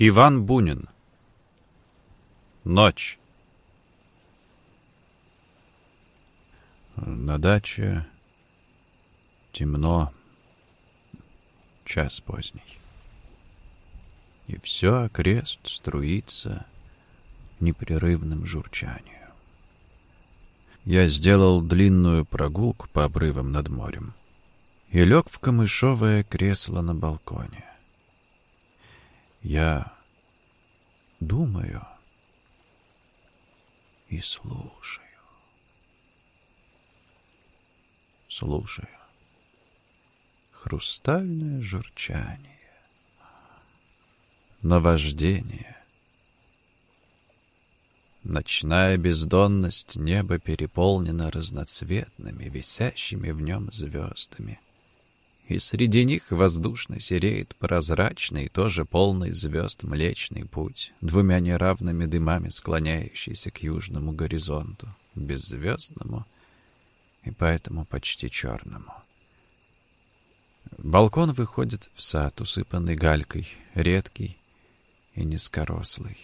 Иван Бунин. Ночь. На даче темно, час поздний. И все окрест струится непрерывным журчанием. Я сделал длинную прогулку по обрывам над морем и лег в камышовое кресло на балконе. Я думаю и слушаю. Слушаю. Хрустальное журчание. Наваждение. Ночная бездонность неба переполнена разноцветными, висящими в нем звездами — и среди них воздушно сереет прозрачный, тоже полный звезд Млечный Путь, двумя неравными дымами склоняющийся к южному горизонту, беззвездному и поэтому почти черному. Балкон выходит в сад, усыпанный галькой, редкий и низкорослый.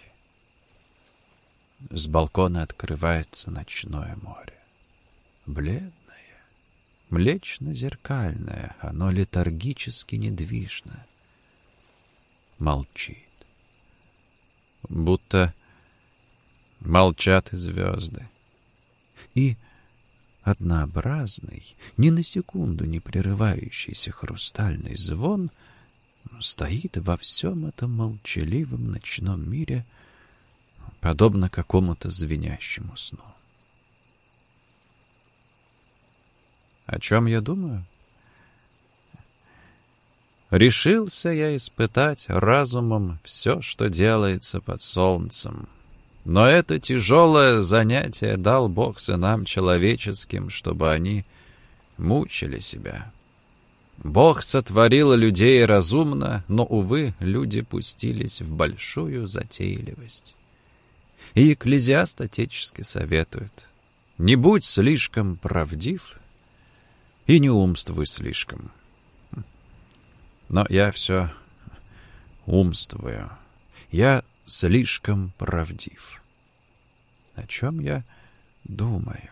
С балкона открывается ночное море. Бледно Млечно-зеркальное, оно летаргически недвижно. Молчит. Будто молчат и звезды. И однообразный, ни на секунду не прерывающийся хрустальный звон стоит во всем этом молчаливом ночном мире, подобно какому-то звенящему сну. О чем я думаю? Решился я испытать разумом все, что делается под солнцем. Но это тяжелое занятие дал Бог сынам человеческим, чтобы они мучили себя. Бог сотворил людей разумно, но, увы, люди пустились в большую затейливость. И экклезиаст отечески советует, не будь слишком правдив и не умствуй слишком. Но я все умствую. Я слишком правдив. О чем я думаю?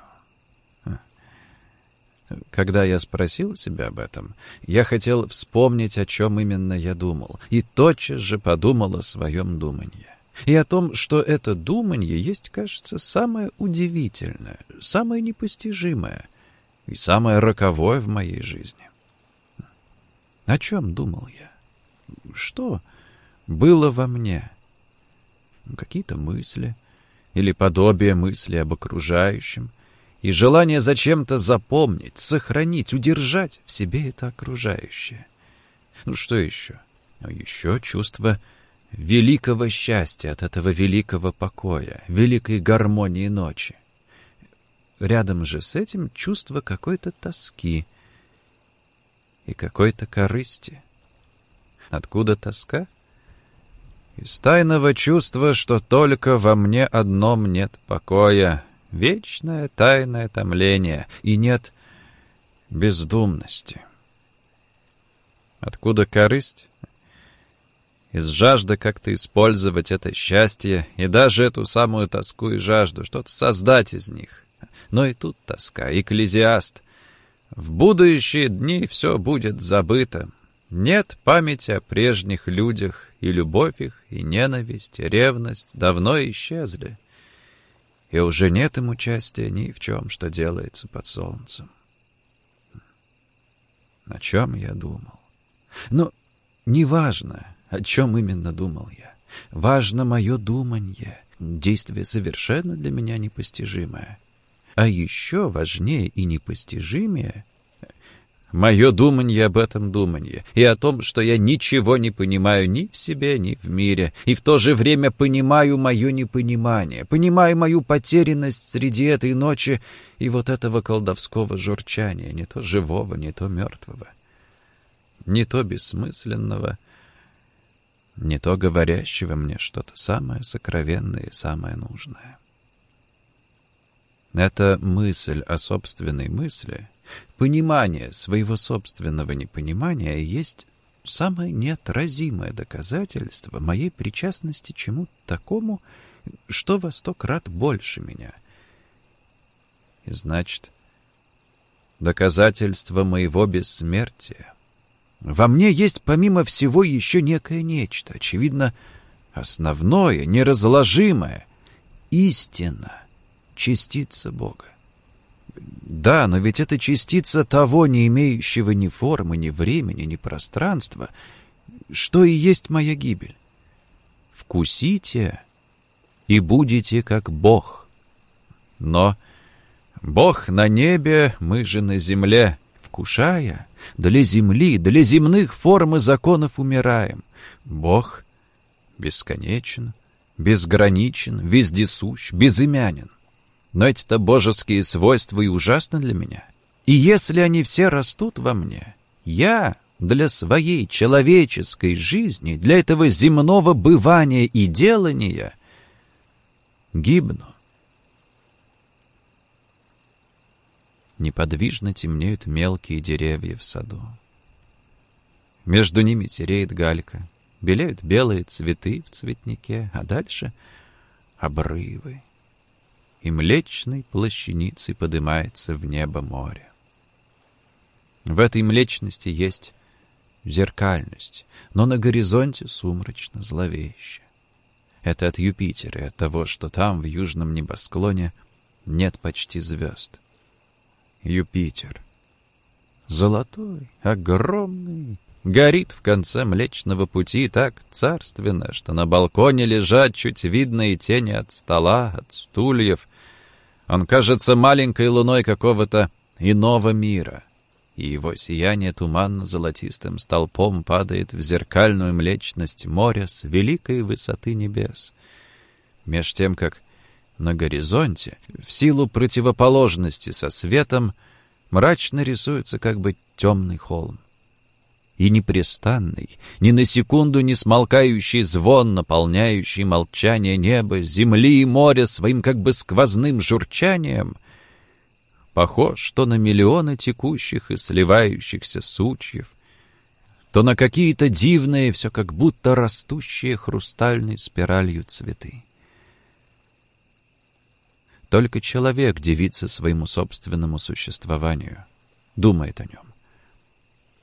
Когда я спросил себя об этом, я хотел вспомнить, о чем именно я думал, и тотчас же подумал о своем думании. И о том, что это думанье есть, кажется, самое удивительное, самое непостижимое, и самое роковое в моей жизни. О чем думал я? Что было во мне? Какие-то мысли или подобие мысли об окружающем, и желание зачем-то запомнить, сохранить, удержать в себе это окружающее. Ну что еще? Ну, еще чувство великого счастья от этого великого покоя, великой гармонии ночи. Рядом же с этим чувство какой-то тоски и какой-то корысти. Откуда тоска? Из тайного чувства, что только во мне одном нет покоя, вечное тайное томление, и нет бездумности. Откуда корысть? Из жажды как-то использовать это счастье и даже эту самую тоску и жажду, что-то создать из них. Но и тут тоска, экклезиаст. В будущие дни все будет забыто. Нет памяти о прежних людях, и любовь их, и ненависть, и ревность давно исчезли. И уже нет им участия ни в чем, что делается под солнцем. О чем я думал? Ну, неважно, о чем именно думал я. Важно мое думанье, действие совершенно для меня непостижимое. А еще важнее и непостижимее мое думанье об этом думанье и о том, что я ничего не понимаю ни в себе, ни в мире, и в то же время понимаю мое непонимание, понимаю мою потерянность среди этой ночи и вот этого колдовского журчания, не то живого, не то мертвого, не то бессмысленного, не то говорящего мне что-то самое сокровенное и самое нужное. Это мысль о собственной мысли, понимание своего собственного непонимания есть самое неотразимое доказательство моей причастности чему-то такому, что во сто крат больше меня. И значит, доказательство моего бессмертия. Во мне есть, помимо всего, еще некое нечто, очевидно, основное, неразложимое, истина, частица Бога. Да, но ведь это частица того, не имеющего ни формы, ни времени, ни пространства, что и есть моя гибель. Вкусите и будете как Бог. Но Бог на небе, мы же на земле, вкушая, для земли, для земных форм и законов умираем. Бог бесконечен, безграничен, вездесущ, безымянен. Но эти-то божеские свойства и ужасны для меня. И если они все растут во мне, я для своей человеческой жизни, для этого земного бывания и делания гибну. Неподвижно темнеют мелкие деревья в саду. Между ними сереет галька, белеют белые цветы в цветнике, а дальше — обрывы и млечной плащаницей поднимается в небо море. В этой млечности есть зеркальность, но на горизонте сумрачно, зловеще. Это от Юпитера и от того, что там, в южном небосклоне, нет почти звезд. Юпитер. Золотой, огромный, горит в конце Млечного Пути так царственно, что на балконе лежат чуть видные тени от стола, от стульев. Он кажется маленькой луной какого-то иного мира, и его сияние туманно-золотистым столпом падает в зеркальную млечность моря с великой высоты небес. Меж тем, как на горизонте, в силу противоположности со светом, мрачно рисуется как бы темный холм и непрестанный, ни на секунду не смолкающий звон, наполняющий молчание неба, земли и моря своим как бы сквозным журчанием, похож то на миллионы текущих и сливающихся сучьев, то на какие-то дивные, все как будто растущие хрустальной спиралью цветы. Только человек дивится своему собственному существованию, думает о нем.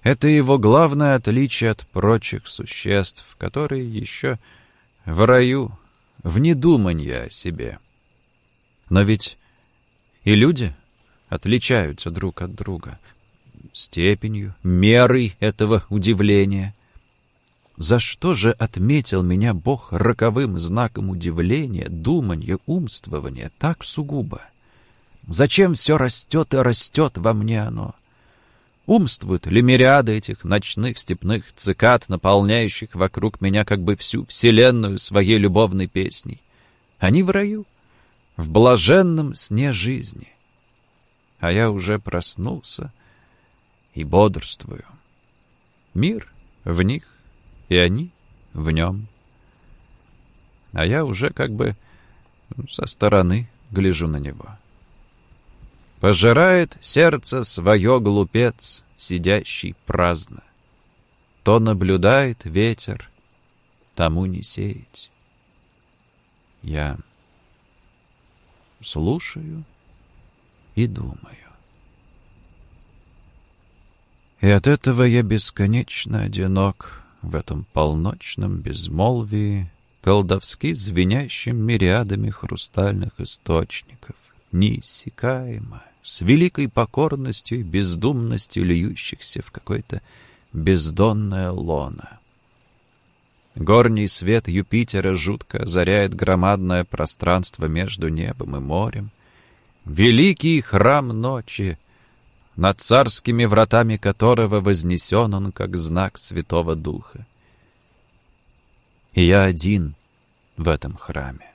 Это его главное отличие от прочих существ, которые еще в раю, в недуманье о себе. Но ведь и люди отличаются друг от друга степенью, мерой этого удивления. За что же отметил меня Бог роковым знаком удивления, думанья, умствования так сугубо? Зачем все растет и растет во мне оно? Умствуют ли мириады этих ночных степных цикад, наполняющих вокруг меня как бы всю вселенную своей любовной песней? Они в раю, в блаженном сне жизни. А я уже проснулся и бодрствую. Мир в них, и они в нем. А я уже как бы со стороны гляжу на него. Пожирает сердце свое глупец, сидящий праздно. То наблюдает ветер, тому не сеять. Я слушаю и думаю. И от этого я бесконечно одинок в этом полночном безмолвии, колдовски звенящим мириадами хрустальных источников, неиссякаемо, с великой покорностью и бездумностью льющихся в какое-то бездонное лоно. Горний свет Юпитера жутко озаряет громадное пространство между небом и морем. Великий храм ночи, над царскими вратами которого вознесен он как знак Святого Духа. И я один в этом храме.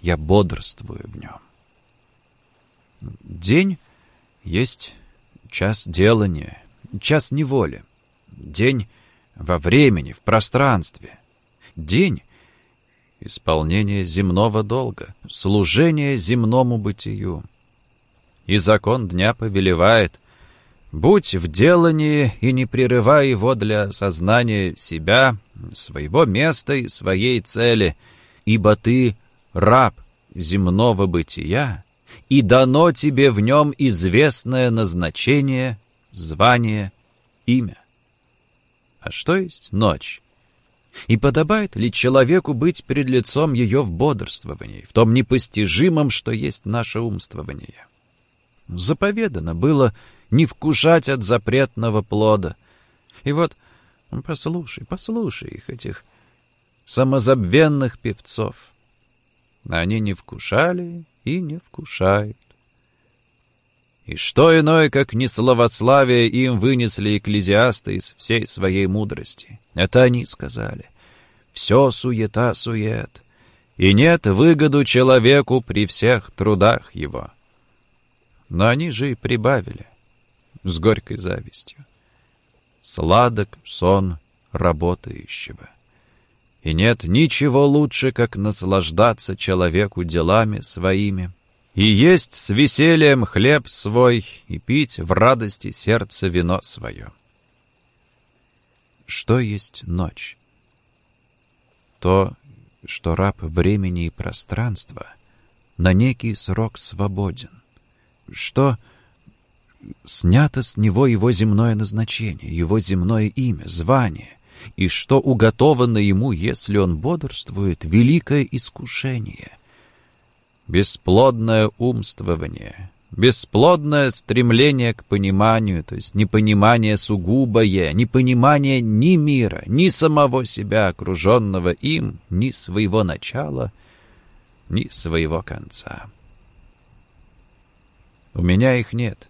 Я бодрствую в нем. День есть час делания, час неволи. День во времени, в пространстве. День — исполнение земного долга, служение земному бытию. И закон дня повелевает Будь в делании и не прерывай его для сознания себя, своего места и своей цели, ибо ты раб земного бытия, и дано тебе в нем известное назначение, звание, имя. А что есть ночь? И подобает ли человеку быть перед лицом ее в бодрствовании, в том непостижимом, что есть наше умствование? Заповедано было не вкушать от запретного плода. И вот, послушай, послушай их, этих самозабвенных певцов. Они не вкушали и не вкушают. И что иное, как несловославие им вынесли экклезиасты из всей своей мудрости. Это они сказали. Все суета-сует, и нет выгоду человеку при всех трудах его. Но они же и прибавили с горькой завистью. Сладок сон работающего. И нет ничего лучше, как наслаждаться человеку делами своими, и есть с весельем хлеб свой, и пить в радости сердце вино свое. Что есть ночь? То, что раб времени и пространства на некий срок свободен. Что снято с него его земное назначение, его земное имя, звание, и что уготовано ему, если он бодрствует, великое искушение, бесплодное умствование, бесплодное стремление к пониманию, то есть непонимание сугубое, непонимание ни мира, ни самого себя, окруженного им, ни своего начала, ни своего конца. У меня их нет.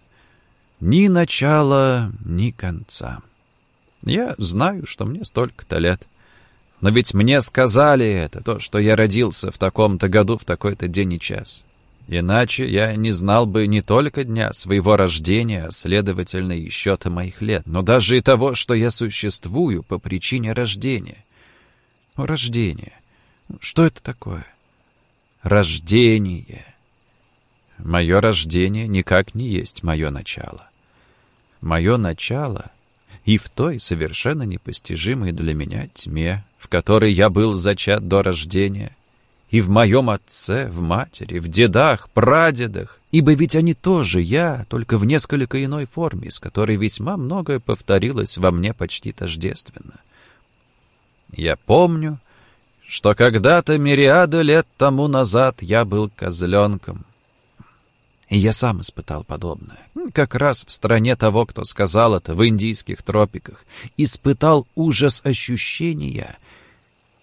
Ни начала, ни конца. Я знаю, что мне столько-то лет. Но ведь мне сказали это, то, что я родился в таком-то году, в такой-то день и час. Иначе я не знал бы не только дня своего рождения, а, следовательно, и счета моих лет, но даже и того, что я существую по причине рождения. Рождение. Что это такое? Рождение. Мое рождение никак не есть мое начало. Мое начало и в той совершенно непостижимой для меня тьме, в которой я был зачат до рождения, и в моем отце, в матери, в дедах, прадедах, ибо ведь они тоже я, только в несколько иной форме, из которой весьма многое повторилось во мне почти тождественно. Я помню, что когда-то мириады лет тому назад я был козленком, и я сам испытал подобное. Как раз в стране того, кто сказал это, в индийских тропиках. Испытал ужас ощущения,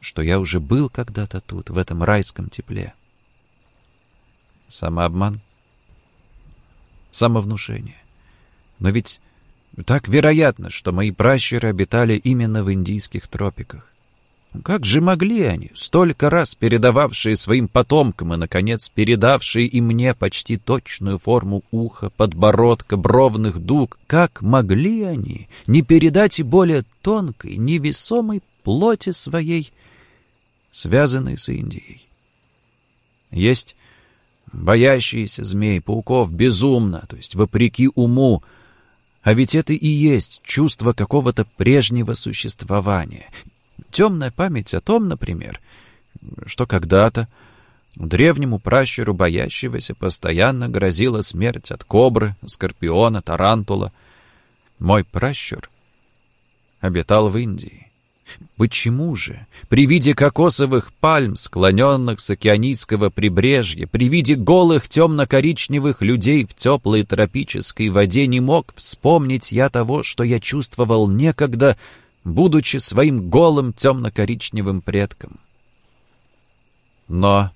что я уже был когда-то тут, в этом райском тепле. Самообман, самовнушение. Но ведь так вероятно, что мои пращуры обитали именно в индийских тропиках. Как же могли они, столько раз передававшие своим потомкам и, наконец, передавшие и мне почти точную форму уха, подбородка, бровных дуг, как могли они не передать и более тонкой, невесомой плоти своей, связанной с Индией? Есть боящиеся змей, пауков безумно, то есть вопреки уму, а ведь это и есть чувство какого-то прежнего существования, Темная память о том, например, что когда-то древнему пращуру боящегося постоянно грозила смерть от кобры, скорпиона, тарантула. Мой пращур обитал в Индии. Почему же при виде кокосовых пальм, склоненных с океанийского прибрежья, при виде голых темно-коричневых людей в теплой тропической воде не мог вспомнить я того, что я чувствовал некогда будучи своим голым темно-коричневым предком. Но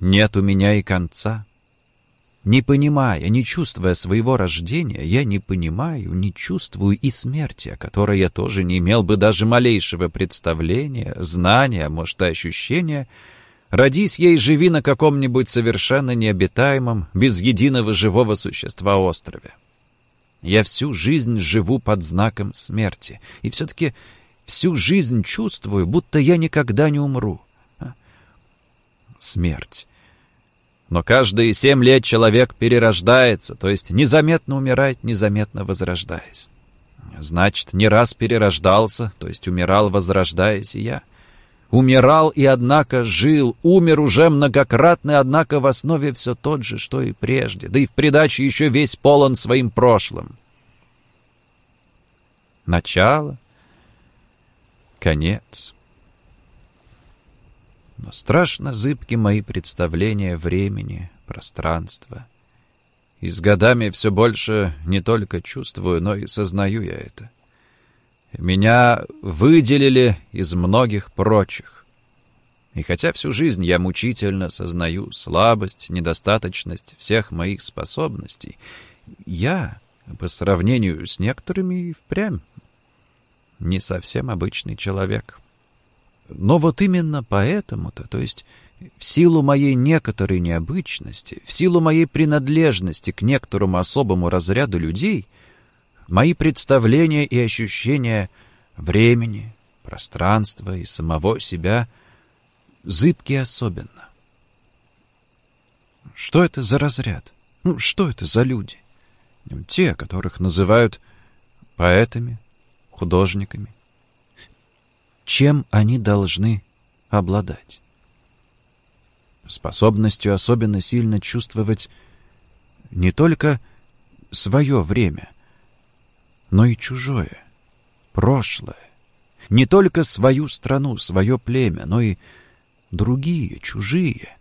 нет у меня и конца. Не понимая, не чувствуя своего рождения, я не понимаю, не чувствую и смерти, о которой я тоже не имел бы даже малейшего представления, знания, может, и ощущения. Родись ей живи на каком-нибудь совершенно необитаемом, без единого живого существа острове. Я всю жизнь живу под знаком смерти. И все-таки всю жизнь чувствую, будто я никогда не умру. А? Смерть. Но каждые семь лет человек перерождается, то есть незаметно умирает, незаметно возрождаясь. Значит, не раз перерождался, то есть умирал, возрождаясь и я. Умирал и, однако, жил, умер уже многократно, однако, в основе все тот же, что и прежде, да и в придаче еще весь полон своим прошлым. Начало, конец. Но страшно зыбки мои представления времени, пространства. И с годами все больше не только чувствую, но и сознаю я это. Меня выделили из многих прочих. И хотя всю жизнь я мучительно сознаю слабость, недостаточность всех моих способностей, я, по сравнению с некоторыми, впрямь не совсем обычный человек. Но вот именно поэтому-то, то есть в силу моей некоторой необычности, в силу моей принадлежности к некоторому особому разряду людей, мои представления и ощущения времени, пространства и самого себя зыбки особенно. Что это за разряд? Ну, что это за люди? Те, которых называют поэтами, художниками. Чем они должны обладать? Способностью особенно сильно чувствовать не только свое время, но и чужое, прошлое. Не только свою страну, свое племя, но и другие, чужие.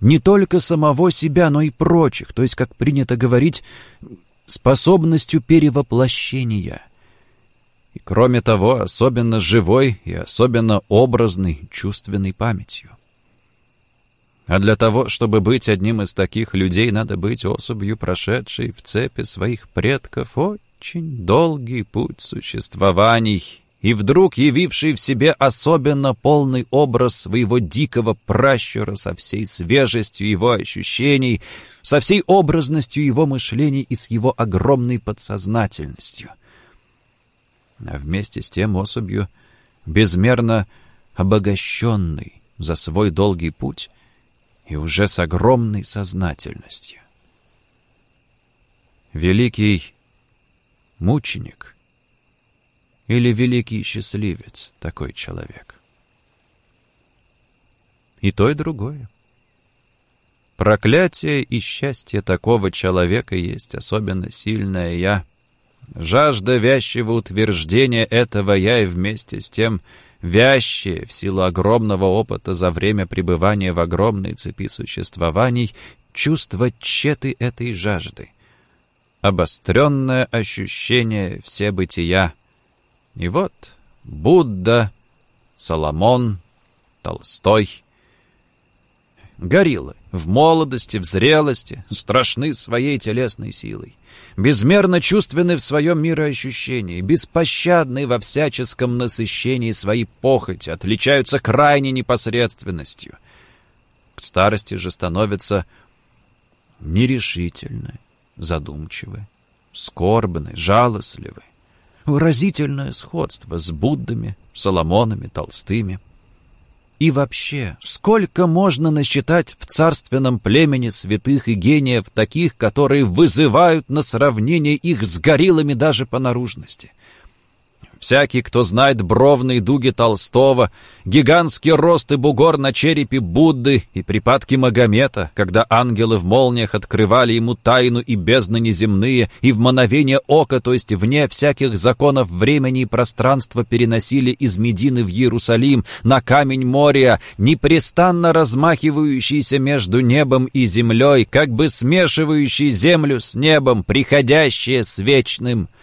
Не только самого себя, но и прочих, то есть, как принято говорить, способностью перевоплощения — и, кроме того, особенно живой и особенно образной чувственной памятью. А для того, чтобы быть одним из таких людей, надо быть особью, прошедшей в цепи своих предков очень долгий путь существований и вдруг явивший в себе особенно полный образ своего дикого пращура со всей свежестью его ощущений, со всей образностью его мышлений и с его огромной подсознательностью — а вместе с тем особью безмерно обогащенный за свой долгий путь и уже с огромной сознательностью. Великий мученик или великий счастливец такой человек? И то, и другое. Проклятие и счастье такого человека есть особенно сильное «я», Жажда вязчего утверждения этого я и вместе с тем вящее в силу огромного опыта за время пребывания в огромной цепи существований чувство тщеты этой жажды. Обостренное ощущение все бытия. И вот Будда, Соломон, Толстой, гориллы в молодости, в зрелости, страшны своей телесной силой безмерно чувственны в своем мироощущении, беспощадны во всяческом насыщении своей похоти, отличаются крайней непосредственностью. К старости же становятся нерешительны, задумчивы, скорбны, жалостливы. Выразительное сходство с Буддами, Соломонами, Толстыми — и вообще, сколько можно насчитать в царственном племени святых и гениев таких, которые вызывают на сравнение их с гориллами даже по наружности? Всякий, кто знает бровные дуги Толстого, гигантский рост и бугор на черепе Будды и припадки Магомета, когда ангелы в молниях открывали ему тайну и бездны неземные, и в мановение ока, то есть вне всяких законов времени и пространства переносили из Медины в Иерусалим на камень моря, непрестанно размахивающийся между небом и землей, как бы смешивающий землю с небом, приходящее с вечным —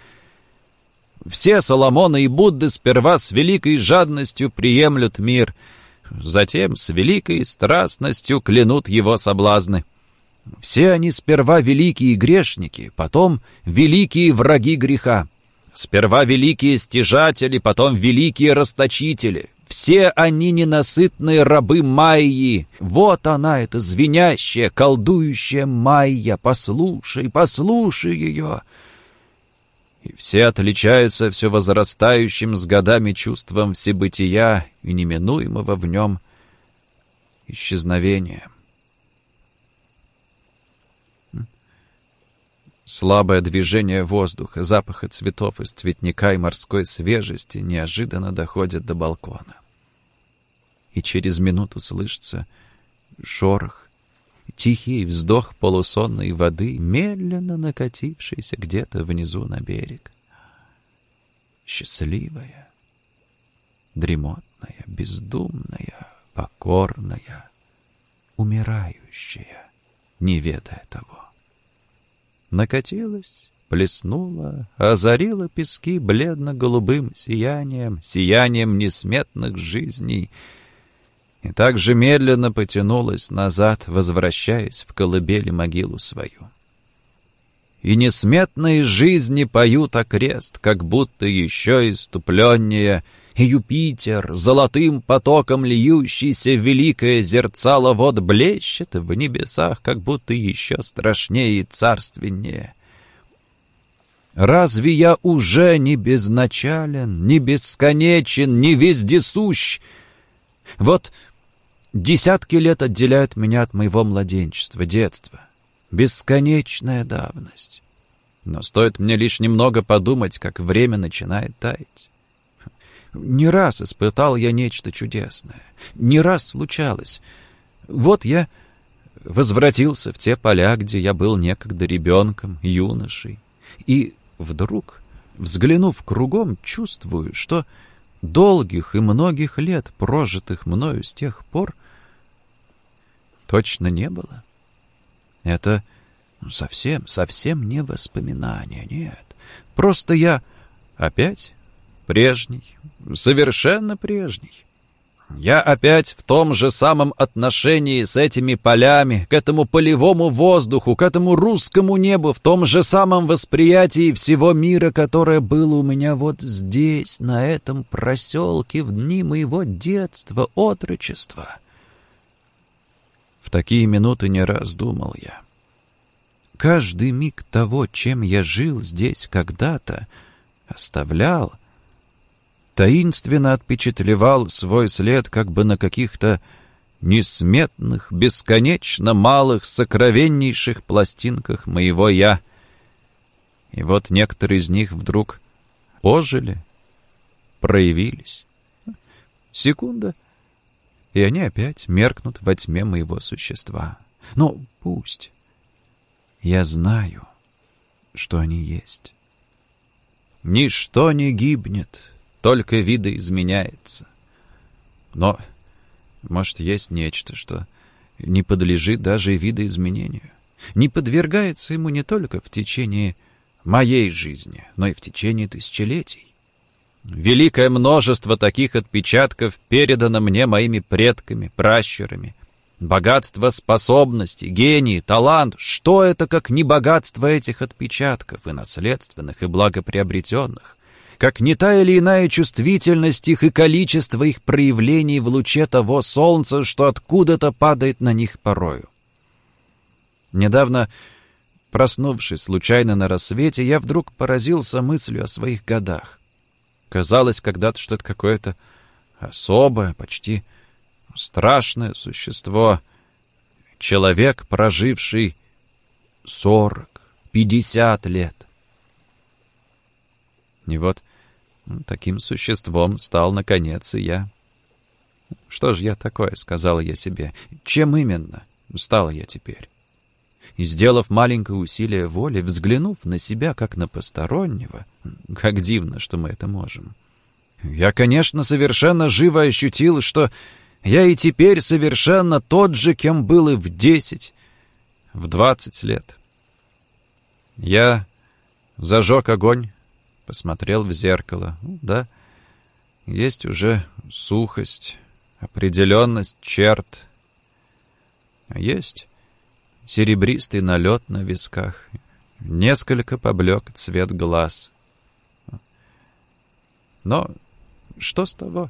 все Соломоны и Будды сперва с великой жадностью приемлют мир, затем с великой страстностью клянут его соблазны. Все они сперва великие грешники, потом великие враги греха. Сперва великие стяжатели, потом великие расточители. Все они ненасытные рабы Майи. Вот она, эта звенящая, колдующая Майя. Послушай, послушай ее и все отличаются все возрастающим с годами чувством всебытия и неминуемого в нем исчезновения. Слабое движение воздуха, запаха цветов из цветника и морской свежести неожиданно доходят до балкона. И через минуту слышится шорох, тихий вздох полусонной воды, медленно накатившийся где-то внизу на берег. Счастливая, дремотная, бездумная, покорная, умирающая, не ведая того накатилась, плеснула, озарила пески бледно-голубым сиянием, сиянием несметных жизней, и так же медленно потянулась назад, возвращаясь в колыбели могилу свою. И несметные жизни поют окрест, как будто еще иступленнее — и Юпитер, золотым потоком льющийся великое зерцало вод, блещет в небесах, как будто еще страшнее и царственнее. Разве я уже не безначален, не бесконечен, не вездесущ? Вот десятки лет отделяют меня от моего младенчества, детства. Бесконечная давность. Но стоит мне лишь немного подумать, как время начинает таять. Не раз испытал я нечто чудесное. Не раз случалось. Вот я возвратился в те поля, где я был некогда ребенком, юношей. И вдруг, взглянув кругом, чувствую, что долгих и многих лет, прожитых мною с тех пор, точно не было. Это совсем, совсем не воспоминания, нет. Просто я опять прежний, совершенно прежний. Я опять в том же самом отношении с этими полями, к этому полевому воздуху, к этому русскому небу, в том же самом восприятии всего мира, которое было у меня вот здесь, на этом проселке, в дни моего детства, отрочества. В такие минуты не раз думал я. Каждый миг того, чем я жил здесь когда-то, оставлял — таинственно отпечатлевал свой след как бы на каких-то несметных, бесконечно малых, сокровеннейших пластинках моего «я». И вот некоторые из них вдруг ожили, проявились. Секунда, и они опять меркнут во тьме моего существа. Но пусть. Я знаю, что они есть. Ничто не гибнет, только видоизменяется. Но, может, есть нечто, что не подлежит даже видоизменению. Не подвергается ему не только в течение моей жизни, но и в течение тысячелетий. Великое множество таких отпечатков передано мне моими предками, пращурами. Богатство способностей, гений, талант — что это, как не богатство этих отпечатков, и наследственных, и благоприобретенных? Как не та или иная чувствительность их и количество их проявлений в луче того солнца, что откуда-то падает на них порою. Недавно, проснувшись случайно на рассвете, я вдруг поразился мыслью о своих годах. Казалось когда-то, что это какое-то особое, почти страшное существо, человек, проживший сорок, пятьдесят лет. И вот Таким существом стал, наконец, и я. «Что ж я такое?» — сказал я себе. «Чем именно?» — стал я теперь. И, сделав маленькое усилие воли, взглянув на себя, как на постороннего, как дивно, что мы это можем, я, конечно, совершенно живо ощутил, что я и теперь совершенно тот же, кем был и в десять, в двадцать лет. Я зажег огонь, Посмотрел в зеркало. Ну, да, есть уже сухость, определенность черт. А есть серебристый налет на висках. Несколько поблек цвет глаз. Но что с того?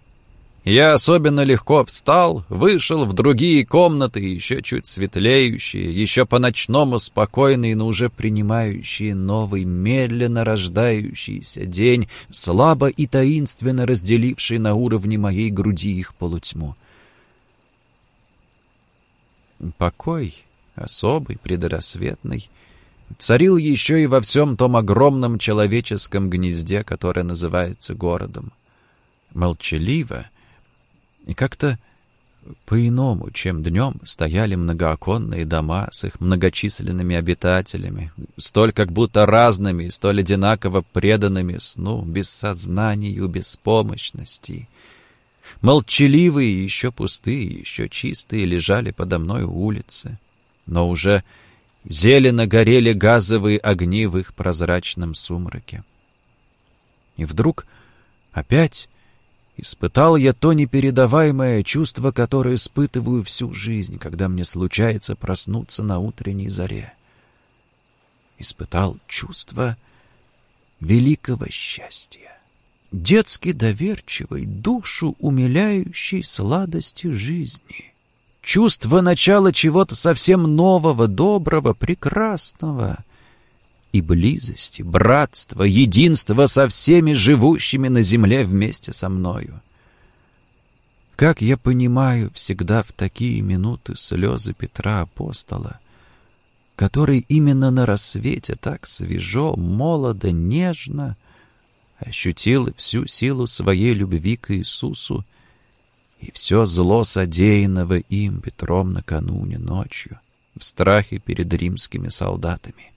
Я особенно легко встал, вышел в другие комнаты, еще чуть светлеющие, еще по-ночному спокойные, но уже принимающие новый, медленно рождающийся день, слабо и таинственно разделивший на уровне моей груди их полутьму. Покой, особый, предрассветный, царил еще и во всем том огромном человеческом гнезде, которое называется городом. Молчаливо и как-то по-иному, чем днем, стояли многооконные дома с их многочисленными обитателями, столь как будто разными, столь одинаково преданными сну, бессознанию, беспомощности. Молчаливые, еще пустые, еще чистые лежали подо мной улицы, но уже зелено горели газовые огни в их прозрачном сумраке. И вдруг опять Испытал я то непередаваемое чувство, которое испытываю всю жизнь, когда мне случается проснуться на утренней заре. Испытал чувство великого счастья, детски доверчивой, душу умиляющей сладости жизни. Чувство начала чего-то совсем нового, доброго, прекрасного — и близости, братства, единства со всеми живущими на земле вместе со мною. Как я понимаю всегда в такие минуты слезы Петра Апостола, который именно на рассвете так свежо, молодо, нежно ощутил всю силу своей любви к Иисусу и все зло содеянного им Петром накануне ночью в страхе перед римскими солдатами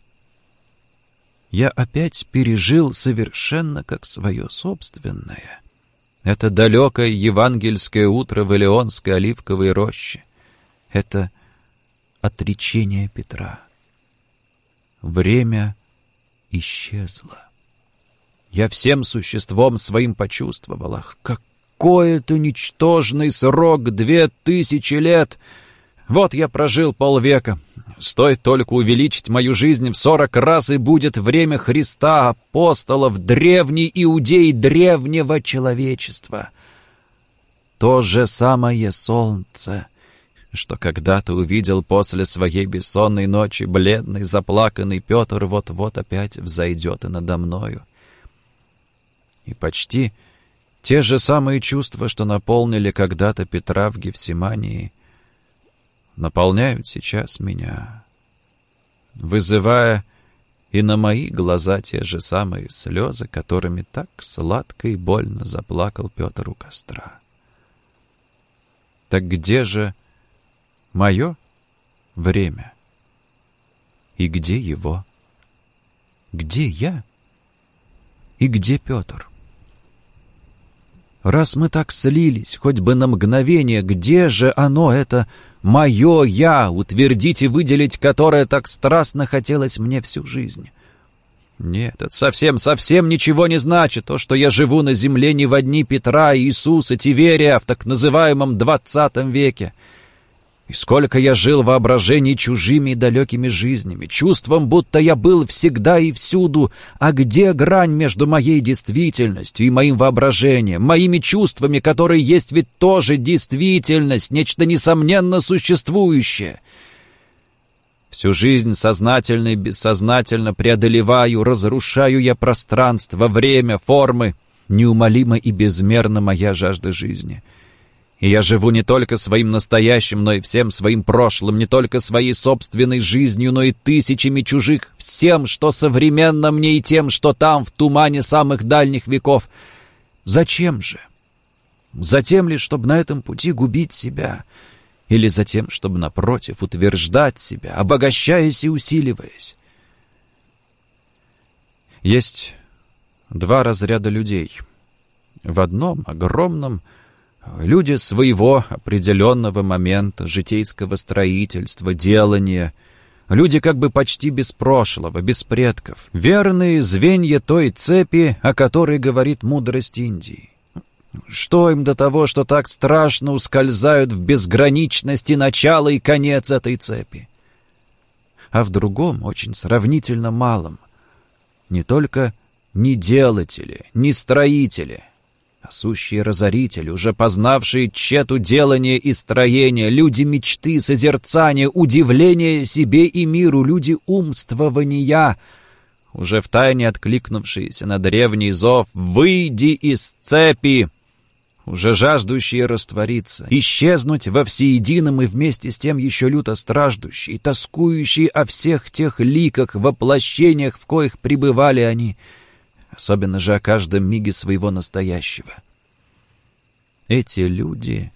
я опять пережил совершенно как свое собственное. Это далекое евангельское утро в Илеонской оливковой роще. Это отречение Петра. Время исчезло. Я всем существом своим почувствовал, ах, какой это ничтожный срок, две тысячи лет! Вот я прожил полвека, Стоит только увеличить мою жизнь в сорок раз, и будет время Христа, апостолов, древней иудеи, древнего человечества. То же самое солнце, что когда-то увидел после своей бессонной ночи бледный, заплаканный Петр, вот-вот опять взойдет и надо мною. И почти те же самые чувства, что наполнили когда-то Петра в Гефсимании — наполняют сейчас меня, вызывая и на мои глаза те же самые слезы, которыми так сладко и больно заплакал Петр у костра. Так где же мое время? И где его? Где я? И где Петр? Раз мы так слились, хоть бы на мгновение, где же оно, это мое «я», утвердить и выделить которое так страстно хотелось мне всю жизнь. Нет, это совсем-совсем ничего не значит, то, что я живу на земле не в одни Петра, Иисуса, Тиверия в так называемом двадцатом веке. И сколько я жил в воображении чужими и далекими жизнями, чувством, будто я был всегда и всюду, а где грань между моей действительностью и моим воображением, моими чувствами, которые есть ведь тоже действительность, нечто несомненно существующее? Всю жизнь сознательно и бессознательно преодолеваю, разрушаю я пространство, время, формы, неумолимо и безмерно моя жажда жизни — и я живу не только своим настоящим, но и всем своим прошлым, не только своей собственной жизнью, но и тысячами чужих, всем, что современно мне и тем, что там, в тумане самых дальних веков. Зачем же? Затем ли, чтобы на этом пути губить себя? Или затем, чтобы, напротив, утверждать себя, обогащаясь и усиливаясь? Есть два разряда людей. В одном огромном Люди своего определенного момента, житейского строительства, делания. Люди как бы почти без прошлого, без предков. Верные звенья той цепи, о которой говорит мудрость Индии. Что им до того, что так страшно ускользают в безграничности начало и конец этой цепи? А в другом, очень сравнительно малом, не только не делатели, не строители — а сущие разорители, уже познавшие тщету делания и строения, люди мечты, созерцания, удивления себе и миру, люди умствования, уже втайне откликнувшиеся на древний зов «Выйди из цепи!» уже жаждущие раствориться, исчезнуть во всеедином и вместе с тем еще люто страждущие, тоскующие о всех тех ликах, воплощениях, в коих пребывали они, особенно же о каждом миге своего настоящего. Эти люди,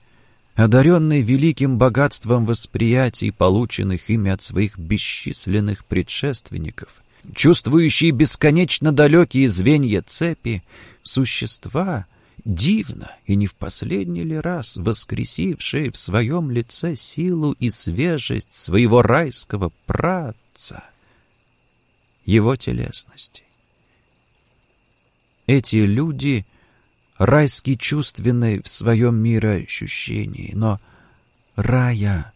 одаренные великим богатством восприятий, полученных ими от своих бесчисленных предшественников, чувствующие бесконечно далекие звенья цепи, существа — дивно и не в последний ли раз воскресившие в своем лице силу и свежесть своего райского праца, его телесности. Эти люди райски чувственны в своем мироощущении, но рая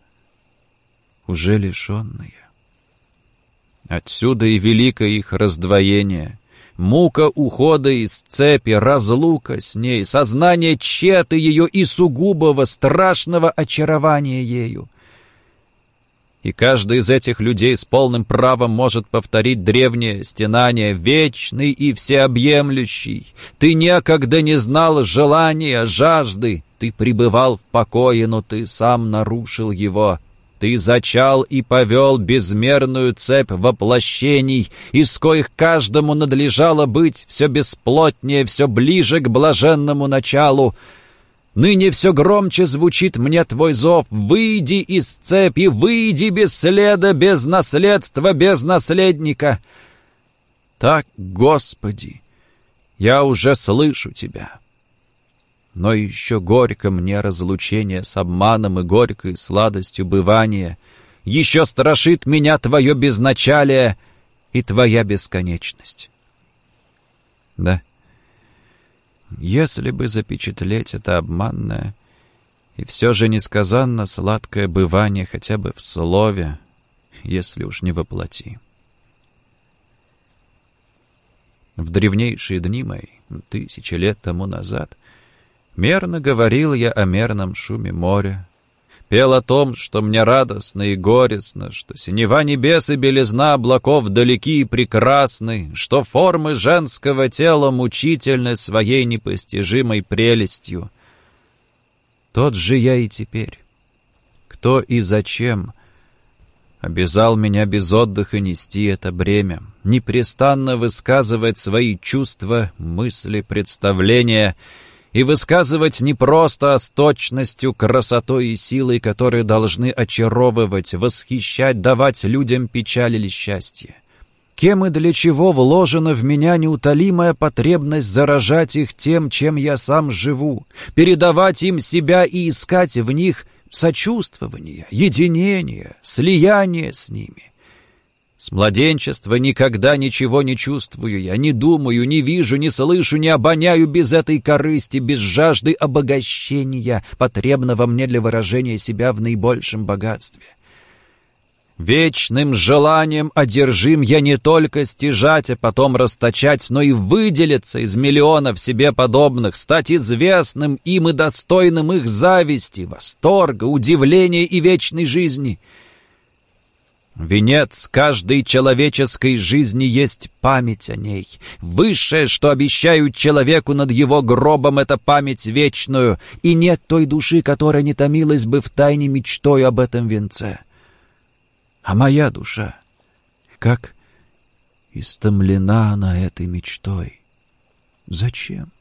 уже лишенные. Отсюда и великое их раздвоение, Мука ухода из цепи, разлука с ней, сознание четы ее и сугубого страшного очарования ею. И каждый из этих людей с полным правом может повторить древнее стенание, вечный и всеобъемлющий. Ты некогда не знал желания, жажды, ты пребывал в покое, но ты сам нарушил его. Ты зачал и повел безмерную цепь воплощений, из коих каждому надлежало быть все бесплотнее, все ближе к блаженному началу. Ныне все громче звучит мне твой зов. Выйди из цепи, выйди без следа, без наследства, без наследника. Так, Господи, я уже слышу тебя. Но еще горько мне разлучение с обманом и горькой сладостью бывания. Еще страшит меня твое безначалие и твоя бесконечность. Да, если бы запечатлеть это обманное и все же несказанно сладкое бывание хотя бы в слове, если уж не воплоти. В древнейшие дни мои, тысячи лет тому назад, Мерно говорил я о мерном шуме моря. Пел о том, что мне радостно и горестно, что синева небес и белизна облаков далеки и прекрасны, что формы женского тела мучительны своей непостижимой прелестью. Тот же я и теперь. Кто и зачем обязал меня без отдыха нести это бремя, непрестанно высказывать свои чувства, мысли, представления — и высказывать не просто с точностью, красотой и силой, которые должны очаровывать, восхищать, давать людям печаль или счастье. Кем и для чего вложена в меня неутолимая потребность заражать их тем, чем я сам живу, передавать им себя и искать в них сочувствование, единение, слияние с ними. С младенчества никогда ничего не чувствую я, не думаю, не вижу, не слышу, не обоняю без этой корысти, без жажды обогащения, потребного мне для выражения себя в наибольшем богатстве. Вечным желанием одержим я не только стяжать, а потом расточать, но и выделиться из миллионов себе подобных, стать известным им и достойным их зависти, восторга, удивления и вечной жизни — Венец каждой человеческой жизни есть память о ней. Высшее, что обещают человеку над его гробом, это память вечную, и нет той души, которая не томилась бы в тайне мечтой об этом венце. А моя душа, как истомлена она этой мечтой. Зачем?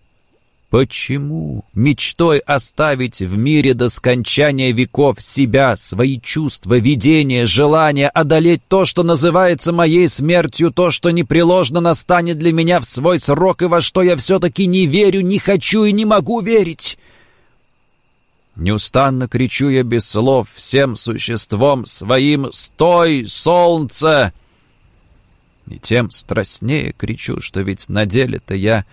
Почему мечтой оставить в мире до скончания веков себя, свои чувства, видения, желания, одолеть то, что называется моей смертью, то, что непреложно настанет для меня в свой срок и во что я все-таки не верю, не хочу и не могу верить? Неустанно кричу я без слов всем существом своим «Стой, солнце!» И тем страстнее кричу, что ведь на деле-то я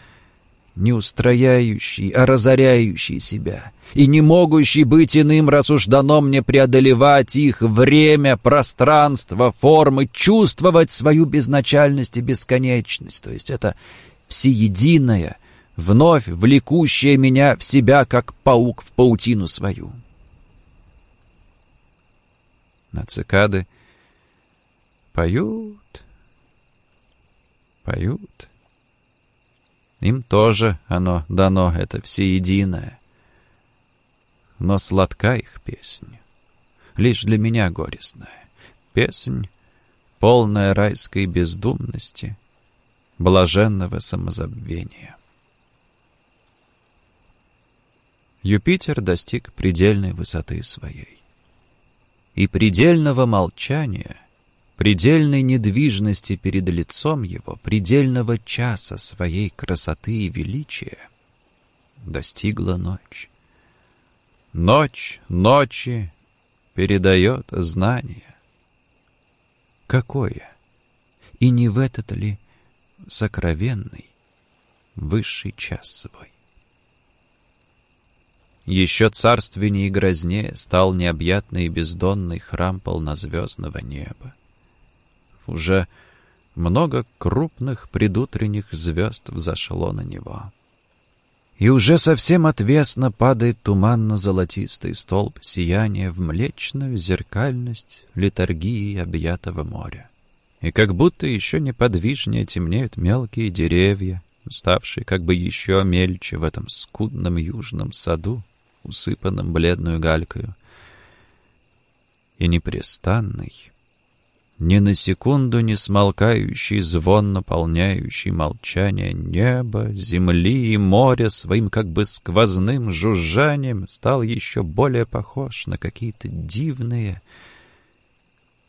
не устрояющий, а разоряющий себя, и не могущий быть иным, раз уж дано мне преодолевать их время, пространство, формы, чувствовать свою безначальность и бесконечность, то есть это всеединое, вновь влекущее меня в себя, как паук в паутину свою. На цикады поют, поют. Им тоже оно дано, это всеединое. но сладка их песнь. Лишь для меня горестная. Песнь, полная райской бездумности, блаженного самозабвения. Юпитер достиг предельной высоты своей. И предельного молчания, предельной недвижности перед лицом его, предельного часа своей красоты и величия достигла ночь. Ночь ночи передает знание. Какое? И не в этот ли сокровенный высший час свой? Еще царственнее и грознее стал необъятный и бездонный храм полнозвездного неба. Уже много крупных предутренних звезд взошло на него. И уже совсем отвесно падает туманно-золотистый столб сияния в млечную зеркальность литургии объятого моря. И как будто еще неподвижнее темнеют мелкие деревья, ставшие как бы еще мельче в этом скудном южном саду, усыпанном бледную галькою. И непрестанный, ни на секунду не смолкающий звон, наполняющий молчание неба, земли и моря своим как бы сквозным жужжанием, стал еще более похож на какие-то дивные,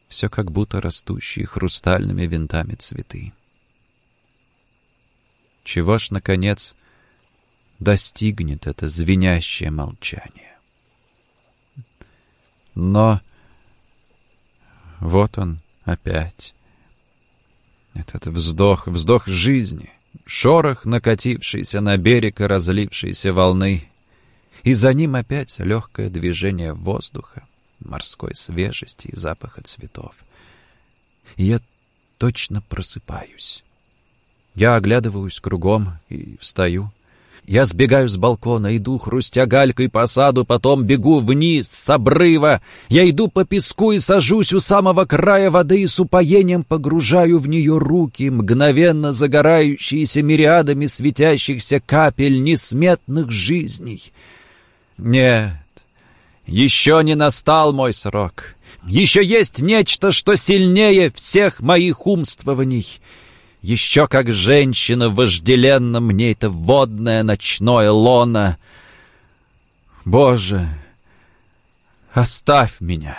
все как будто растущие хрустальными винтами цветы. Чего ж, наконец, достигнет это звенящее молчание? Но вот он, Опять. Этот вздох, вздох жизни, шорох, накатившийся на берег и разлившейся волны. И за ним опять легкое движение воздуха, морской свежести и запаха цветов. И я точно просыпаюсь. Я оглядываюсь кругом и встаю. Я сбегаю с балкона, иду, хрустя галькой по саду, потом бегу вниз, с обрыва. Я иду по песку и сажусь у самого края воды и с упоением погружаю в нее руки, мгновенно загорающиеся мириадами светящихся капель несметных жизней. Нет, еще не настал мой срок. Еще есть нечто, что сильнее всех моих умствований — еще как женщина вожделенно мне это водное ночное лоно. Боже, оставь меня!»